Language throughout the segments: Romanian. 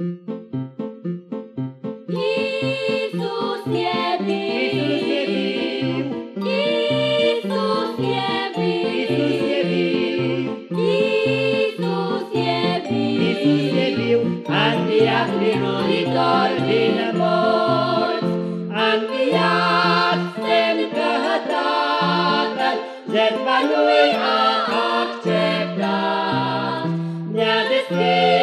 Iisus e viu, Iisus e viu, Iisus e viu, a înviat biruitor din morți, a înviat semn că Tatăl jertfa lui a acceptat. Ne-a deschis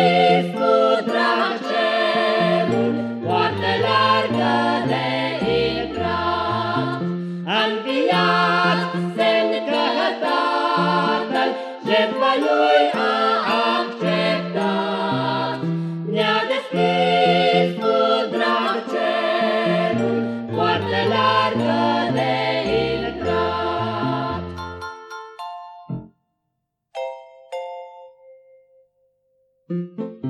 jertfa lui a acceptat. Ne-a deschis cu drag cerul, poartă largă de intrat. Iisus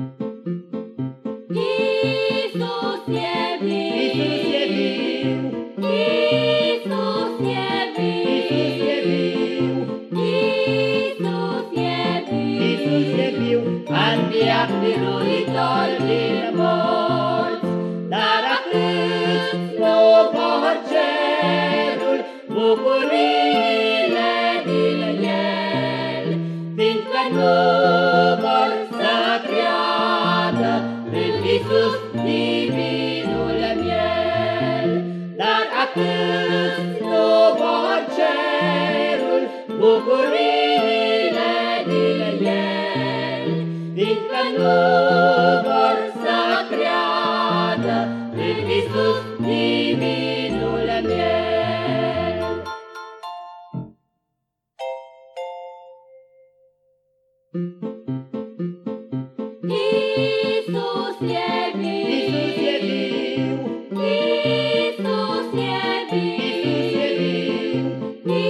viu. viu, a înviat biruitor din morți. Dar atât nu vor cerul bucuriile din el, fiindcă nu vor să creadă în Iisus divinul miel. Dar atât vor să creadă în Iisus divinul miel. Iisus e Iisus e viu, viu, Iisus e Iisus e viu, viu,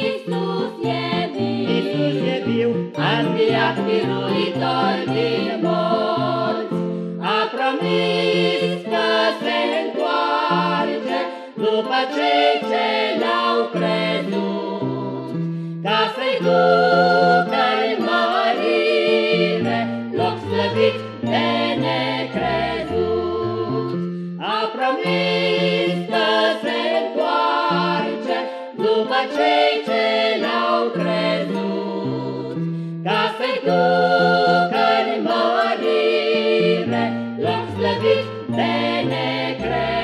Iisus e Iisus e viu. viu, a înviat biruitor din morți. A promis că se întoarce după cei ce l-au crezut, ca să-i ducă în mărire, loc slăvit de necrezut. A promis că se întoarce după cei ce l-au crezut, ca să-i ducă secret.